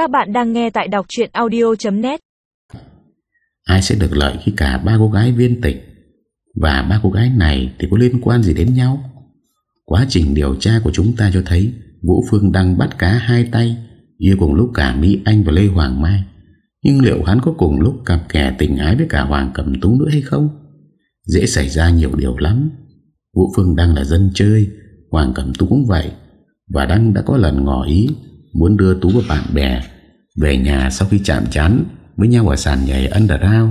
Các bạn đang nghe tại đọc chuyện audio.net Ai sẽ được lợi khi cả ba cô gái viên tịch? Và ba cô gái này thì có liên quan gì đến nhau? Quá trình điều tra của chúng ta cho thấy Vũ Phương đang bắt cá hai tay Yêu cùng lúc cả Mỹ Anh và Lê Hoàng Mai. Nhưng liệu hắn có cùng lúc cặp kẻ tình ái với cả Hoàng Cẩm Tú nữa hay không? Dễ xảy ra nhiều điều lắm. Vũ Phương đang là dân chơi, Hoàng Cẩm Tú cũng vậy. Và Đăng đã có lần ngỏ ý Muốn đưa Tú và bạn bè Về nhà sau khi chạm chán Với nhau ở sàn nhảy underground.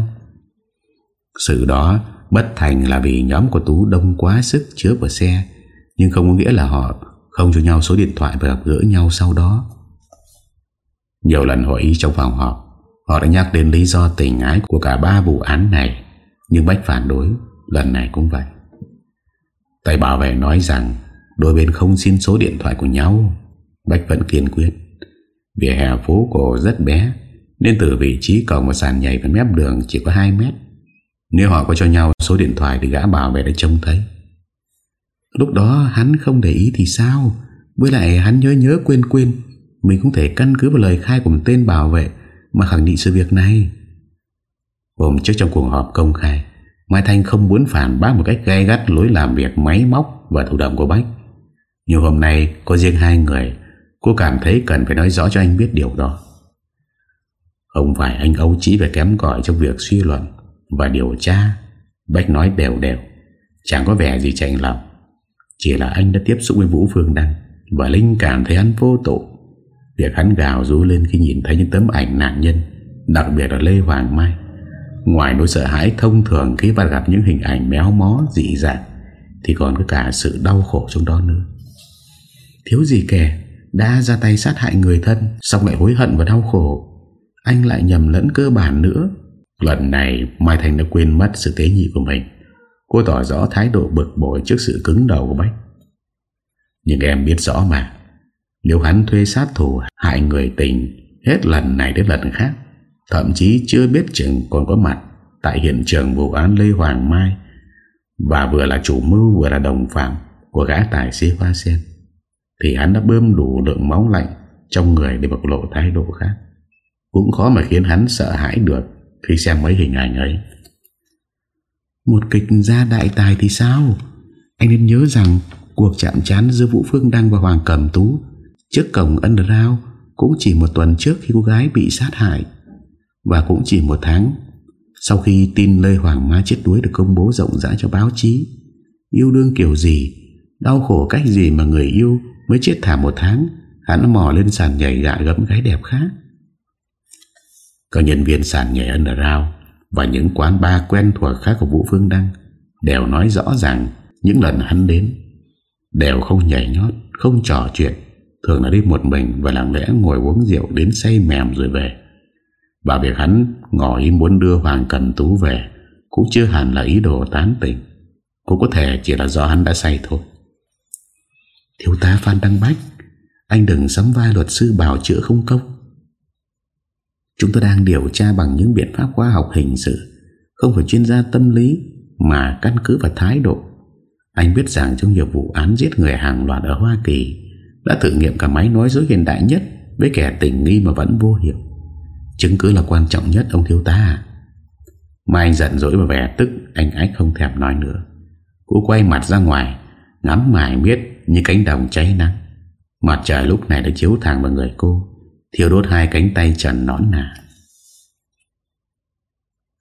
Sự đó bất thành là vì nhóm của Tú đông quá sức chứa vào xe, Nhưng không có nghĩa là họ Không cho nhau số điện thoại và gặp gỡ nhau sau đó. Nhiều lần hội ý trong phòng họp, Họ đã nhắc đến lý do tình ái của cả ba vụ án này, Nhưng Bách phản đối, Lần này cũng vậy. Tay bảo vệ nói rằng, Đôi bên không xin số điện thoại của nhau. Bách vẫn kiên quyết. Vỉa hè phố cổ rất bé Nên từ vị trí cầu một sàn nhảy Và mép đường chỉ có 2 mét. Nếu họ có cho nhau số điện thoại Thì gã bảo vệ đã trông thấy. Lúc đó hắn không để ý thì sao? Với lại hắn nhớ nhớ quên quên Mình không thể căn cứ vào lời khai của một tên bảo vệ Mà khẳng định sự việc này. Hôm trước trong cuộc họp công khai Mai Thanh không muốn phản bác một cách gai gắt lối làm việc máy móc và thủ động của Bách. Nhưng hôm nay có riêng hai người, cô cảm thấy cần phải nói rõ cho anh biết điều đó. Không phải anh ấu trí về kém cỏi trong việc suy luận và điều tra. Bách nói đều đều, chẳng có vẻ gì chạy lòng. Chỉ là anh đã tiếp xúc với Vũ Phương Đăng và Linh cảm thấy hắn vô tội. Việc hắn gào rú lên khi nhìn thấy những tấm ảnh nạn nhân, đặc biệt là Lê Hoàng Mai. Ngoài nỗi sợ hãi thông thường khi bắt gặp những hình ảnh méo mó dị dạng Thì còn có cả sự đau khổ trong đó nữa Thiếu gì kẻ đã ra tay sát hại người thân, Xong lại hối hận và đau khổ. Anh lại nhầm lẫn cơ bản nữa. Lần này, Mai Thành đã quên mất sự tế nhị của mình. Cô tỏ rõ thái độ bực bội trước sự cứng đầu của Bách Nhưng em biết rõ mà. Nếu hắn thuê sát thủ hại người tình, Hết lần này đến lần khác, Thậm chí chưa biết chừng còn có mặt Tại hiện trường vụ án Lê Hoàng Mai, Và vừa là chủ mưu Vừa là đồng phạm của gã tài xế hoa sen. Thì hắn đã bơm đủ lượng máu lạnh Trong người để bộc lộ thái độ khác. Cũng khó mà khiến hắn sợ hãi được Khi xem mấy hình ảnh ấy. Một kịch gia đại tài thì sao? Anh nên nhớ rằng Cuộc chạm chán giữa Vũ Phương Đăng và Hoàng Cẩm Tú Trước cổng underground Cũng chỉ một tuần trước khi cô gái bị sát hại. Và cũng chỉ một tháng Sau khi tin Lê Hoàng ma chết đuối Được công bố rộng rãi cho báo chí. Yêu đương kiểu gì, Đau khổ cách gì mà người yêu Mới chết thả một tháng, Hắn mò lên sàn nhảy gạ gấm gái đẹp khác. Các nhân viên sàn nhảy underground Và những quán bar quen thuộc khác của Vũ Phương Đăng Đều nói rõ ràng Những lần hắn đến Đều không nhảy nhót, Không trò chuyện. Thường là đi một mình và lặng lẽ ngồi uống rượu Đến say mềm rồi về. Và việc hắn ngỏ ý muốn đưa Hoàng Cần Tú về Cũng chưa hẳn là ý đồ tán tình Cũng có thể chỉ là do hắn đã say thôi. Thiếu tá Phan Đăng Bách, Anh đừng sắm vai luật sư bảo chữa không công. Chúng tôi đang điều tra bằng những biện pháp khoa học hình sự, Không phải chuyên gia tâm lý Mà căn cứ vào thái độ. Anh biết rằng trong nhiều vụ án giết người hàng loạt ở Hoa Kỳ, Đã thử nghiệm cả máy nói dối hiện đại nhất Với kẻ tình nghi mà vẫn vô hiệu. Chứng cứ là quan trọng nhất, ông thiếu tá Mà anh giận dỗi và vẻ tức, Anh ách không thèm nói nữa. Cô quay mặt ra ngoài, Ngắm mải biết như cánh đồng cháy nắng. Mặt trời lúc này đã chiếu thẳng vào người cô, Thiêu đốt hai cánh tay trần nón nà.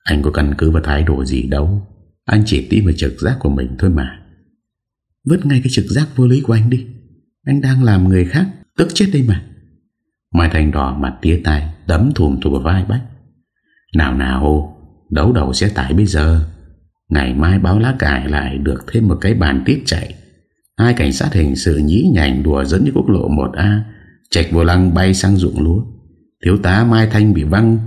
Anh có căn cứ và thái độ gì đâu. Anh chỉ tin vào trực giác của mình thôi mà. Vứt ngay cái trực giác vô lý của anh đi. Anh đang làm người khác, Tức chết đây mà. Mai Thành đỏ mặt tía tay Đấm thùm thùm vào vai Bách Nào nào, Đấu đầu sẽ tải bây giờ. Ngày mai báo lá cải lại được thêm một cái bàn tiết chạy. Hai cảnh sát hình sự nhí nhảnh đùa dẫn đi quốc lộ 1A Chạch vô lăng bay sang ruộng lúa. Thiếu tá Mai Thanh bị văng,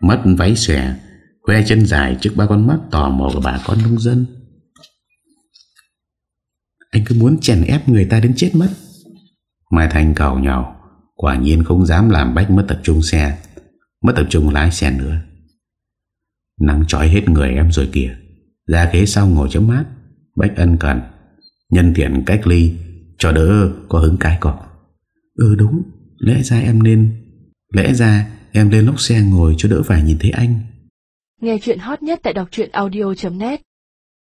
Mất váy xòe, Khoe chân dài trước ba con mắt tò mò của bà con nông dân. Anh cứ muốn chèn ép người ta đến chết mất. Mai Thanh cầu nhau Quả nhiên không dám làm Bách mất tập trung xe, Mất tập trung lái xe nữa. Nắng trói hết người em rồi kìa, Ra ghế sau ngồi chấm mát, Bách ân cần. Nhân tiện cách ly, Cho đỡ có hứng cái cỏ Ừ đúng, Lẽ ra em nên, Lẽ ra em lên lốc xe ngồi cho đỡ phải nhìn thấy anh. Nghe chuyện hot nhất tại đọc truyện audio.net